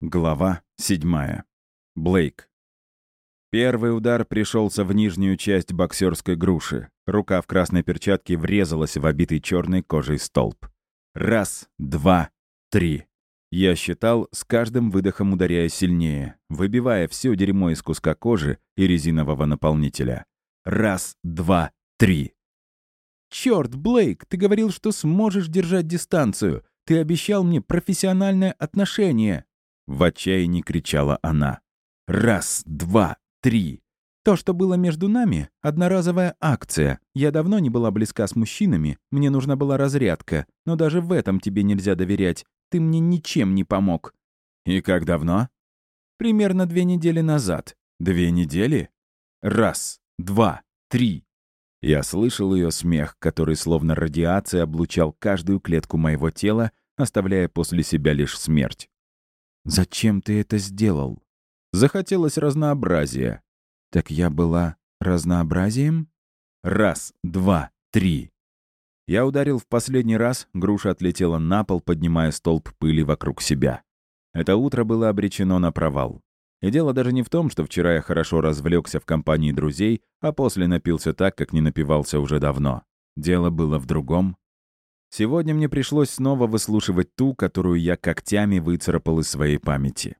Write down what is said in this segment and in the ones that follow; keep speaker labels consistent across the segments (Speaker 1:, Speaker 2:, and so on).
Speaker 1: Глава 7. Блейк. Первый удар пришелся в нижнюю часть боксерской груши. Рука в красной перчатке врезалась в обитый черной кожей столб. Раз, два, три. Я считал, с каждым выдохом ударяя сильнее, выбивая все дерьмо из куска кожи и резинового наполнителя. Раз, два, три. «Черт, Блейк, ты говорил, что сможешь держать дистанцию. Ты обещал мне профессиональное отношение». В отчаянии кричала она. «Раз, два, три. То, что было между нами — одноразовая акция. Я давно не была близка с мужчинами, мне нужна была разрядка. Но даже в этом тебе нельзя доверять. Ты мне ничем не помог». «И как давно?» «Примерно две недели назад». «Две недели?» «Раз, два, три». Я слышал ее смех, который словно радиация облучал каждую клетку моего тела, оставляя после себя лишь смерть. «Зачем ты это сделал?» Захотелось разнообразия. «Так я была разнообразием?» «Раз, два, три». Я ударил в последний раз, груша отлетела на пол, поднимая столб пыли вокруг себя. Это утро было обречено на провал. И дело даже не в том, что вчера я хорошо развлекся в компании друзей, а после напился так, как не напивался уже давно. Дело было в другом. Сегодня мне пришлось снова выслушивать ту, которую я когтями выцарапал из своей памяти.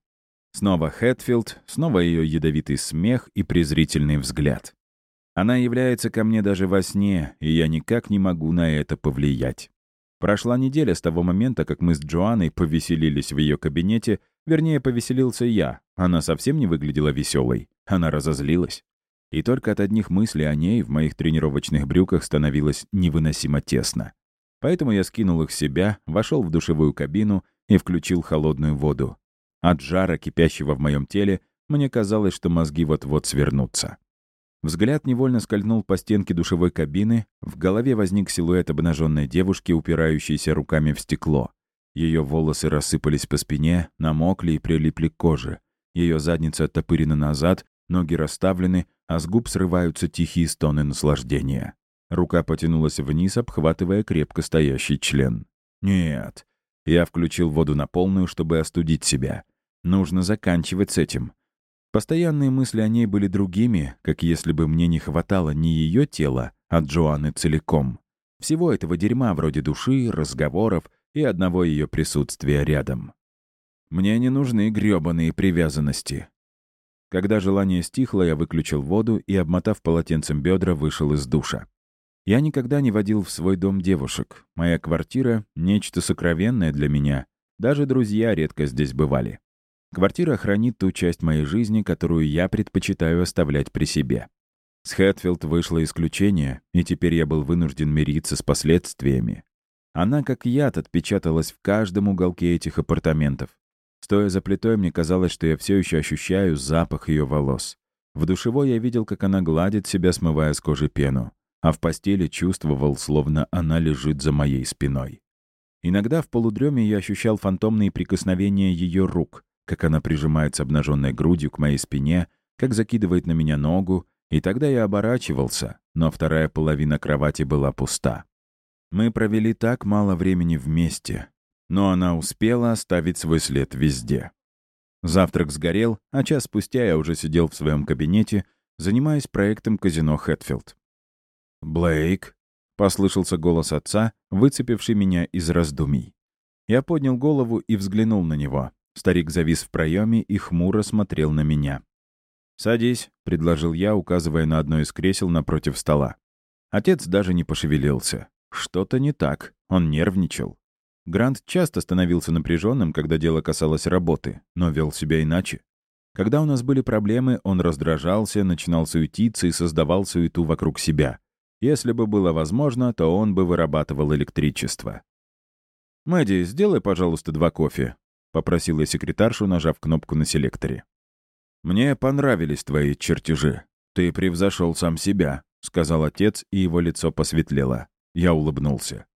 Speaker 1: Снова Хэтфилд, снова ее ядовитый смех и презрительный взгляд. Она является ко мне даже во сне, и я никак не могу на это повлиять. Прошла неделя с того момента, как мы с Джоанной повеселились в ее кабинете, вернее, повеселился я. Она совсем не выглядела веселой, она разозлилась. И только от одних мыслей о ней в моих тренировочных брюках становилось невыносимо тесно. Поэтому я скинул их с себя, вошел в душевую кабину и включил холодную воду. От жара, кипящего в моем теле, мне казалось, что мозги вот-вот свернутся. Взгляд невольно скользнул по стенке душевой кабины, в голове возник силуэт обнаженной девушки, упирающейся руками в стекло. Ее волосы рассыпались по спине, намокли и прилипли к коже. Ее задница оттопырена назад, ноги расставлены, а с губ срываются тихие стоны наслаждения. Рука потянулась вниз, обхватывая крепко стоящий член. «Нет». Я включил воду на полную, чтобы остудить себя. Нужно заканчивать с этим. Постоянные мысли о ней были другими, как если бы мне не хватало не ее тела, а Джоанны целиком. Всего этого дерьма вроде души, разговоров и одного ее присутствия рядом. Мне не нужны грёбаные привязанности. Когда желание стихло, я выключил воду и, обмотав полотенцем бедра, вышел из душа. Я никогда не водил в свой дом девушек. Моя квартира — нечто сокровенное для меня. Даже друзья редко здесь бывали. Квартира хранит ту часть моей жизни, которую я предпочитаю оставлять при себе. С Хэтфилд вышло исключение, и теперь я был вынужден мириться с последствиями. Она как яд отпечаталась в каждом уголке этих апартаментов. Стоя за плитой, мне казалось, что я все еще ощущаю запах ее волос. В душевой я видел, как она гладит себя, смывая с кожи пену а в постели чувствовал, словно она лежит за моей спиной. Иногда в полудреме я ощущал фантомные прикосновения ее рук, как она прижимается обнаженной грудью к моей спине, как закидывает на меня ногу, и тогда я оборачивался, но вторая половина кровати была пуста. Мы провели так мало времени вместе, но она успела оставить свой след везде. Завтрак сгорел, а час спустя я уже сидел в своем кабинете, занимаясь проектом казино Хэтфилд. «Блейк», — послышался голос отца, выцепивший меня из раздумий. Я поднял голову и взглянул на него. Старик завис в проеме и хмуро смотрел на меня. «Садись», — предложил я, указывая на одно из кресел напротив стола. Отец даже не пошевелился. Что-то не так, он нервничал. Грант часто становился напряженным, когда дело касалось работы, но вел себя иначе. Когда у нас были проблемы, он раздражался, начинал суетиться и создавал суету вокруг себя. Если бы было возможно, то он бы вырабатывал электричество. «Мэдди, сделай, пожалуйста, два кофе», — попросила секретаршу, нажав кнопку на селекторе. «Мне понравились твои чертежи. Ты превзошел сам себя», — сказал отец, и его лицо посветлело. Я улыбнулся.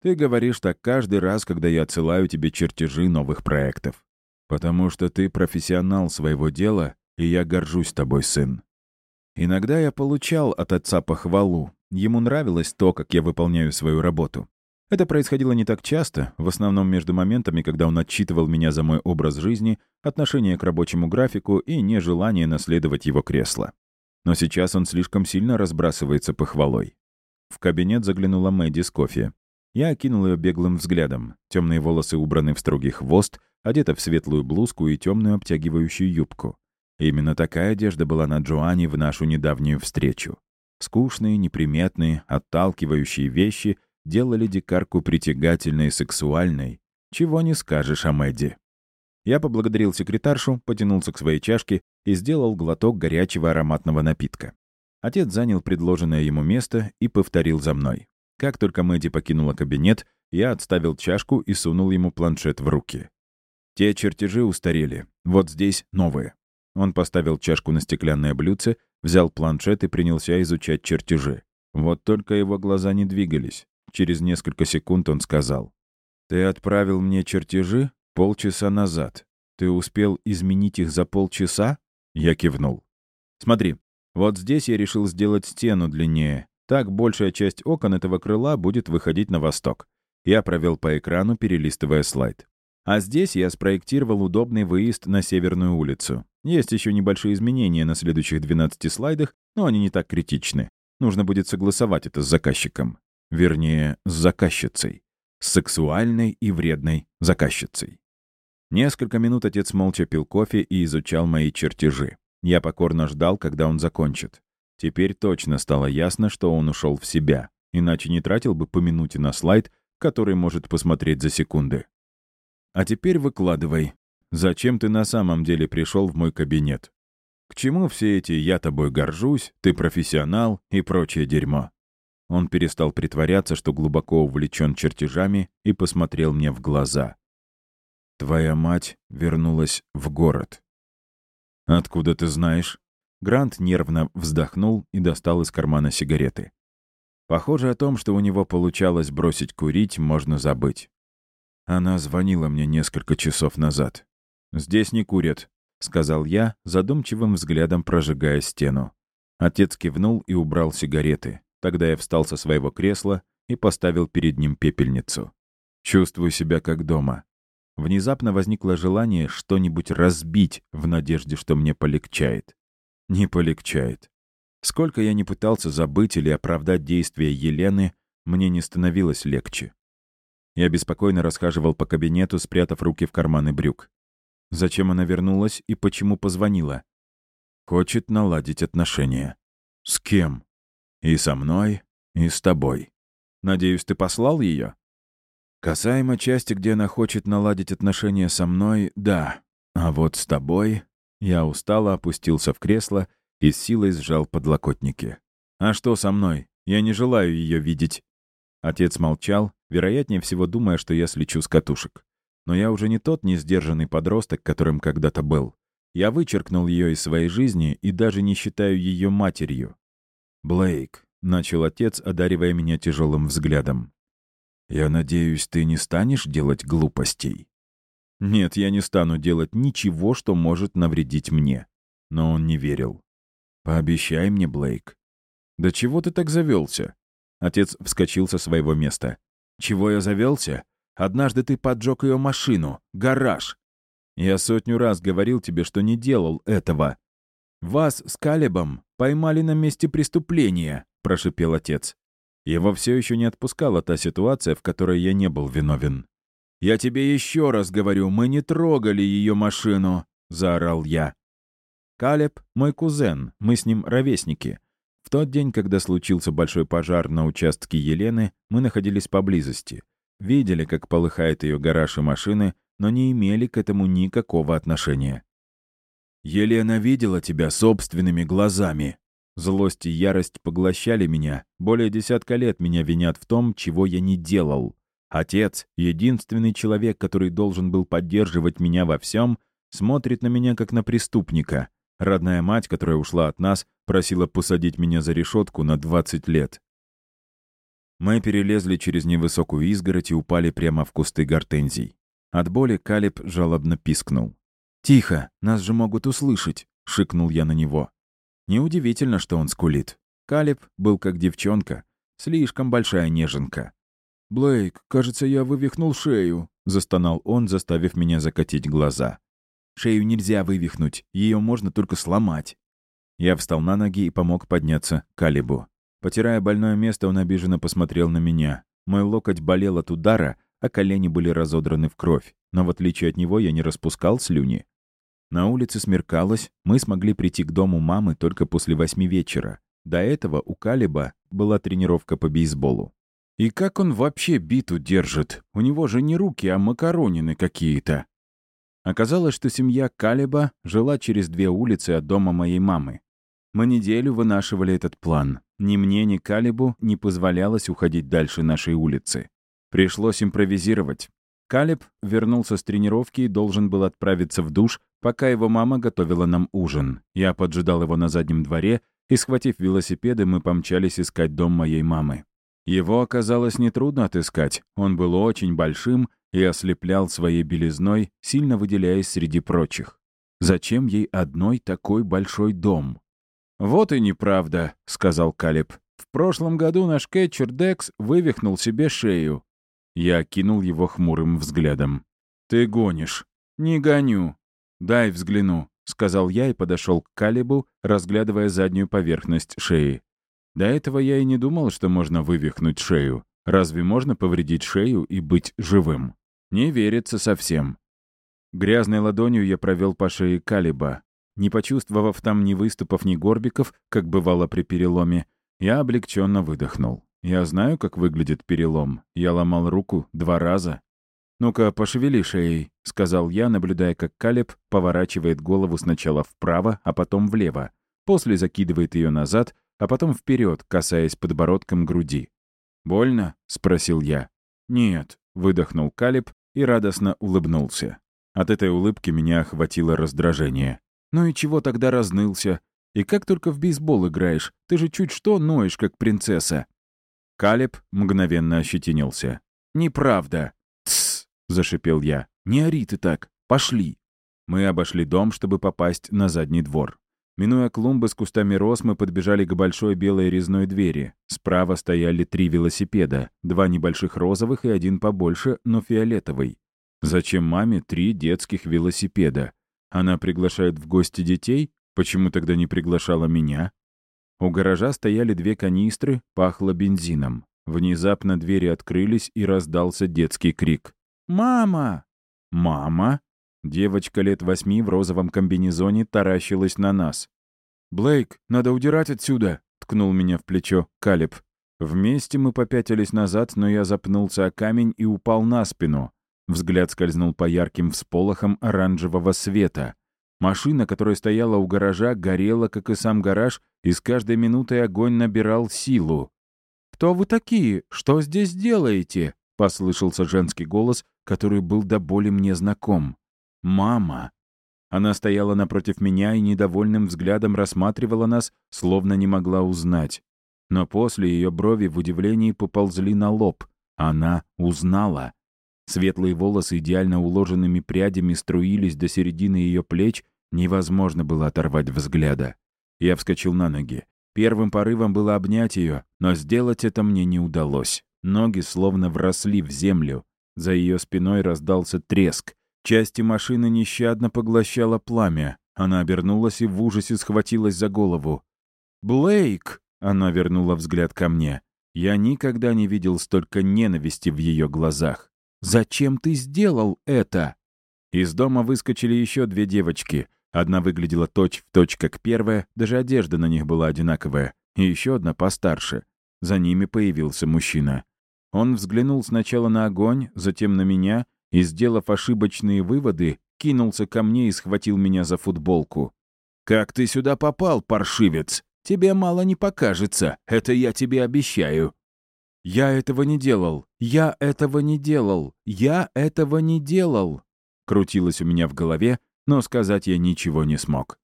Speaker 1: «Ты говоришь так каждый раз, когда я отсылаю тебе чертежи новых проектов. Потому что ты профессионал своего дела, и я горжусь тобой, сын. Иногда я получал от отца похвалу, Ему нравилось то, как я выполняю свою работу. Это происходило не так часто, в основном между моментами, когда он отчитывал меня за мой образ жизни, отношение к рабочему графику и нежелание наследовать его кресло. Но сейчас он слишком сильно разбрасывается похвалой. В кабинет заглянула Мэдди с кофе. Я окинул ее беглым взглядом. Темные волосы убраны в строгий хвост, одета в светлую блузку и темную обтягивающую юбку. Именно такая одежда была на Джоанне в нашу недавнюю встречу. Скучные, неприметные, отталкивающие вещи — делали дикарку притягательной и сексуальной. Чего не скажешь о Мэдди. Я поблагодарил секретаршу, потянулся к своей чашке и сделал глоток горячего ароматного напитка. Отец занял предложенное ему место и повторил за мной. Как только Мэдди покинула кабинет, я отставил чашку и сунул ему планшет в руки. Те чертежи устарели. Вот здесь новые. Он поставил чашку на стеклянное блюдце, взял планшет и принялся изучать чертежи. Вот только его глаза не двигались. Через несколько секунд он сказал. «Ты отправил мне чертежи полчаса назад. Ты успел изменить их за полчаса?» Я кивнул. «Смотри, вот здесь я решил сделать стену длиннее. Так большая часть окон этого крыла будет выходить на восток. Я провел по экрану, перелистывая слайд. А здесь я спроектировал удобный выезд на Северную улицу. Есть еще небольшие изменения на следующих 12 слайдах, но они не так критичны. Нужно будет согласовать это с заказчиком. Вернее, с заказчицей. С сексуальной и вредной заказчицей. Несколько минут отец молча пил кофе и изучал мои чертежи. Я покорно ждал, когда он закончит. Теперь точно стало ясно, что он ушел в себя, иначе не тратил бы по минуте на слайд, который может посмотреть за секунды. А теперь выкладывай. Зачем ты на самом деле пришел в мой кабинет? К чему все эти «я тобой горжусь», «ты профессионал» и прочее дерьмо? Он перестал притворяться, что глубоко увлечен чертежами, и посмотрел мне в глаза. «Твоя мать вернулась в город». «Откуда ты знаешь?» Грант нервно вздохнул и достал из кармана сигареты. Похоже, о том, что у него получалось бросить курить, можно забыть. Она звонила мне несколько часов назад. «Здесь не курят», — сказал я, задумчивым взглядом прожигая стену. Отец кивнул и убрал сигареты. Тогда я встал со своего кресла и поставил перед ним пепельницу. Чувствую себя как дома. Внезапно возникло желание что-нибудь разбить в надежде, что мне полегчает. Не полегчает. Сколько я не пытался забыть или оправдать действия Елены, мне не становилось легче. Я беспокойно расхаживал по кабинету, спрятав руки в карманы брюк. Зачем она вернулась и почему позвонила? Хочет наладить отношения. С кем? И со мной, и с тобой. Надеюсь, ты послал ее? Касаемо части, где она хочет наладить отношения со мной, да. А вот с тобой... Я устало опустился в кресло и с силой сжал подлокотники. «А что со мной? Я не желаю ее видеть». Отец молчал, вероятнее всего думая, что я слечу с катушек. Но я уже не тот несдержанный подросток, которым когда-то был. Я вычеркнул ее из своей жизни и даже не считаю ее матерью. «Блейк», — начал отец, одаривая меня тяжелым взглядом. «Я надеюсь, ты не станешь делать глупостей?» «Нет, я не стану делать ничего, что может навредить мне». Но он не верил. «Пообещай мне, Блейк». «Да чего ты так завелся?» Отец вскочил со своего места. «Чего я завелся? Однажды ты поджег ее машину, гараж. Я сотню раз говорил тебе, что не делал этого. Вас с Калебом поймали на месте преступления», — прошипел отец. Его все еще не отпускала та ситуация, в которой я не был виновен. «Я тебе еще раз говорю, мы не трогали ее машину», — заорал я. Калеб — мой кузен, мы с ним ровесники. Тот день, когда случился большой пожар на участке Елены, мы находились поблизости. Видели, как полыхает ее гараж и машины, но не имели к этому никакого отношения. «Елена видела тебя собственными глазами». Злость и ярость поглощали меня. Более десятка лет меня винят в том, чего я не делал. Отец, единственный человек, который должен был поддерживать меня во всем, смотрит на меня как на преступника. Родная мать, которая ушла от нас, просила посадить меня за решетку на 20 лет. Мы перелезли через невысокую изгородь и упали прямо в кусты гортензий. От боли Калиб жалобно пискнул. «Тихо, нас же могут услышать», — шикнул я на него. Неудивительно, что он скулит. Калиб был как девчонка, слишком большая неженка. «Блейк, кажется, я вывихнул шею», — застонал он, заставив меня закатить глаза. «Шею нельзя вывихнуть, ее можно только сломать». Я встал на ноги и помог подняться Калибу. Потирая больное место, он обиженно посмотрел на меня. Мой локоть болел от удара, а колени были разодраны в кровь. Но в отличие от него я не распускал слюни. На улице смеркалось, мы смогли прийти к дому мамы только после восьми вечера. До этого у Калиба была тренировка по бейсболу. И как он вообще биту держит? У него же не руки, а макаронины какие-то. Оказалось, что семья Калиба жила через две улицы от дома моей мамы. Мы неделю вынашивали этот план. Ни мне, ни Калибу не позволялось уходить дальше нашей улицы. Пришлось импровизировать. Калиб вернулся с тренировки и должен был отправиться в душ, пока его мама готовила нам ужин. Я поджидал его на заднем дворе, и, схватив велосипеды, мы помчались искать дом моей мамы. Его оказалось нетрудно отыскать. Он был очень большим и ослеплял своей белизной, сильно выделяясь среди прочих. Зачем ей одной такой большой дом? «Вот и неправда», — сказал Калиб. «В прошлом году наш кетчер Декс вывихнул себе шею. Я кинул его хмурым взглядом. «Ты гонишь». «Не гоню. Дай взгляну», — сказал я и подошел к Калибу, разглядывая заднюю поверхность шеи. До этого я и не думал, что можно вывихнуть шею. Разве можно повредить шею и быть живым? Не верится совсем. Грязной ладонью я провел по шее Калиба. Не почувствовав там ни выступов, ни горбиков, как бывало при переломе, я облегченно выдохнул. Я знаю, как выглядит перелом. Я ломал руку два раза. «Ну-ка, пошевели шеей», — сказал я, наблюдая, как Калеб поворачивает голову сначала вправо, а потом влево. После закидывает ее назад, а потом вперед, касаясь подбородком груди. «Больно?» — спросил я. «Нет», — выдохнул Калеб и радостно улыбнулся. От этой улыбки меня охватило раздражение. «Ну и чего тогда разнылся? И как только в бейсбол играешь, ты же чуть что ноешь, как принцесса». Калеб мгновенно ощетинился. «Неправда!» «Тссс!» — зашипел я. «Не ори ты так! Пошли!» Мы обошли дом, чтобы попасть на задний двор. Минуя клумбы с кустами роз, мы подбежали к большой белой резной двери. Справа стояли три велосипеда, два небольших розовых и один побольше, но фиолетовый. Зачем маме три детских велосипеда? Она приглашает в гости детей? Почему тогда не приглашала меня? У гаража стояли две канистры, пахло бензином. Внезапно двери открылись, и раздался детский крик. «Мама!» «Мама?» Девочка лет восьми в розовом комбинезоне таращилась на нас. «Блейк, надо удирать отсюда!» — ткнул меня в плечо Калиб. Вместе мы попятились назад, но я запнулся о камень и упал на спину. Взгляд скользнул по ярким всполохам оранжевого света. Машина, которая стояла у гаража, горела, как и сам гараж, и с каждой минутой огонь набирал силу. «Кто вы такие? Что здесь делаете?» — послышался женский голос, который был до боли мне знаком. «Мама!» Она стояла напротив меня и недовольным взглядом рассматривала нас, словно не могла узнать. Но после ее брови в удивлении поползли на лоб. Она узнала. Светлые волосы идеально уложенными прядями струились до середины ее плеч, невозможно было оторвать взгляда. Я вскочил на ноги. Первым порывом было обнять ее, но сделать это мне не удалось. Ноги словно вросли в землю. За ее спиной раздался треск. Части машины нещадно поглощало пламя. Она обернулась и в ужасе схватилась за голову. «Блейк!» — она вернула взгляд ко мне. Я никогда не видел столько ненависти в ее глазах. «Зачем ты сделал это?» Из дома выскочили еще две девочки. Одна выглядела точь-в-точь, точь, как первая, даже одежда на них была одинаковая, и еще одна постарше. За ними появился мужчина. Он взглянул сначала на огонь, затем на меня и, сделав ошибочные выводы, кинулся ко мне и схватил меня за футболку. «Как ты сюда попал, паршивец? Тебе мало не покажется, это я тебе обещаю». «Я этого не делал! Я этого не делал! Я этого не делал!» Крутилось у меня в голове, но сказать я ничего не смог.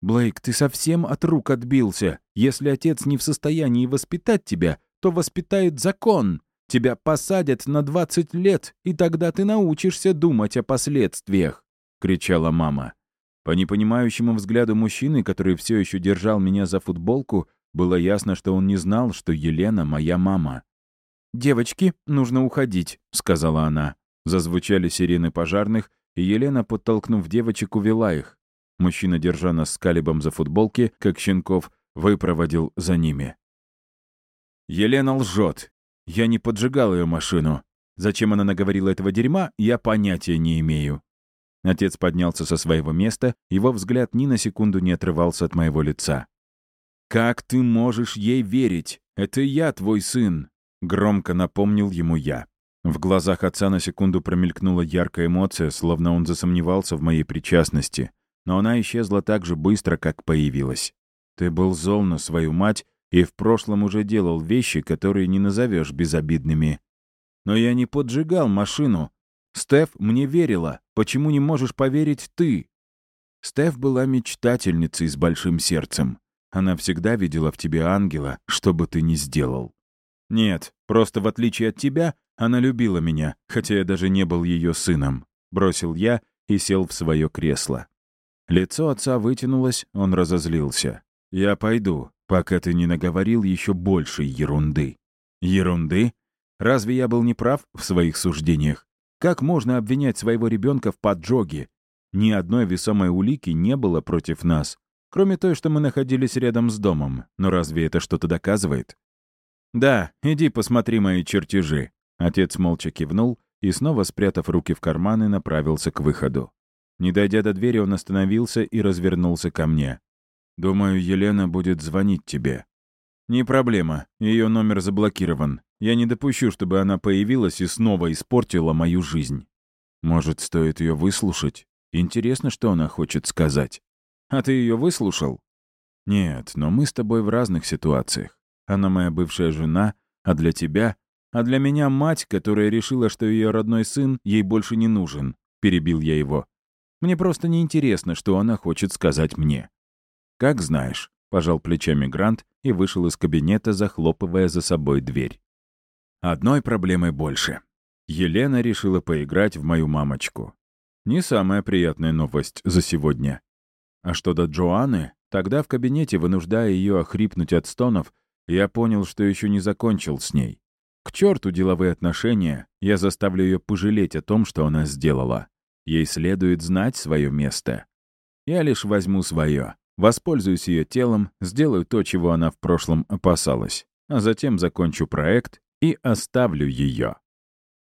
Speaker 1: «Блейк, ты совсем от рук отбился. Если отец не в состоянии воспитать тебя, то воспитает закон. Тебя посадят на 20 лет, и тогда ты научишься думать о последствиях», — кричала мама. По непонимающему взгляду мужчины, который все еще держал меня за футболку, было ясно, что он не знал, что Елена — моя мама. «Девочки, нужно уходить», — сказала она. Зазвучали сирены пожарных, и Елена, подтолкнув девочек, увела их. Мужчина, держа нас с Калибом за футболки, как щенков, выпроводил за ними. Елена лжет. Я не поджигал ее машину. Зачем она наговорила этого дерьма, я понятия не имею. Отец поднялся со своего места, его взгляд ни на секунду не отрывался от моего лица. «Как ты можешь ей верить? Это я твой сын!» Громко напомнил ему я. В глазах отца на секунду промелькнула яркая эмоция, словно он засомневался в моей причастности. Но она исчезла так же быстро, как появилась. «Ты был зол на свою мать и в прошлом уже делал вещи, которые не назовешь безобидными. Но я не поджигал машину. Стеф мне верила. Почему не можешь поверить ты?» Стеф была мечтательницей с большим сердцем. Она всегда видела в тебе ангела, что бы ты ни сделал. Нет, просто в отличие от тебя, она любила меня, хотя я даже не был ее сыном. Бросил я и сел в свое кресло. Лицо отца вытянулось, он разозлился. «Я пойду, пока ты не наговорил еще больше ерунды». «Ерунды? Разве я был неправ в своих суждениях? Как можно обвинять своего ребенка в поджоге? Ни одной весомой улики не было против нас, кроме той, что мы находились рядом с домом. Но разве это что-то доказывает? «Да, иди посмотри мои чертежи». Отец молча кивнул и, снова спрятав руки в карманы, направился к выходу. Не дойдя до двери, он остановился и развернулся ко мне. «Думаю, Елена будет звонить тебе». «Не проблема. Ее номер заблокирован. Я не допущу, чтобы она появилась и снова испортила мою жизнь. Может, стоит ее выслушать? Интересно, что она хочет сказать. А ты ее выслушал?» «Нет, но мы с тобой в разных ситуациях. Она моя бывшая жена, а для тебя... А для меня мать, которая решила, что ее родной сын ей больше не нужен. Перебил я его. Мне просто неинтересно, что она хочет сказать мне. Как знаешь, пожал плечами Грант и вышел из кабинета, захлопывая за собой дверь. Одной проблемой больше. Елена решила поиграть в мою мамочку. Не самая приятная новость за сегодня. А что до Джоанны, тогда в кабинете, вынуждая ее охрипнуть от стонов, я понял, что еще не закончил с ней. К черту деловые отношения, я заставлю ее пожалеть о том, что она сделала. Ей следует знать свое место. Я лишь возьму свое, воспользуюсь ее телом, сделаю то, чего она в прошлом опасалась, а затем закончу проект и оставлю ее.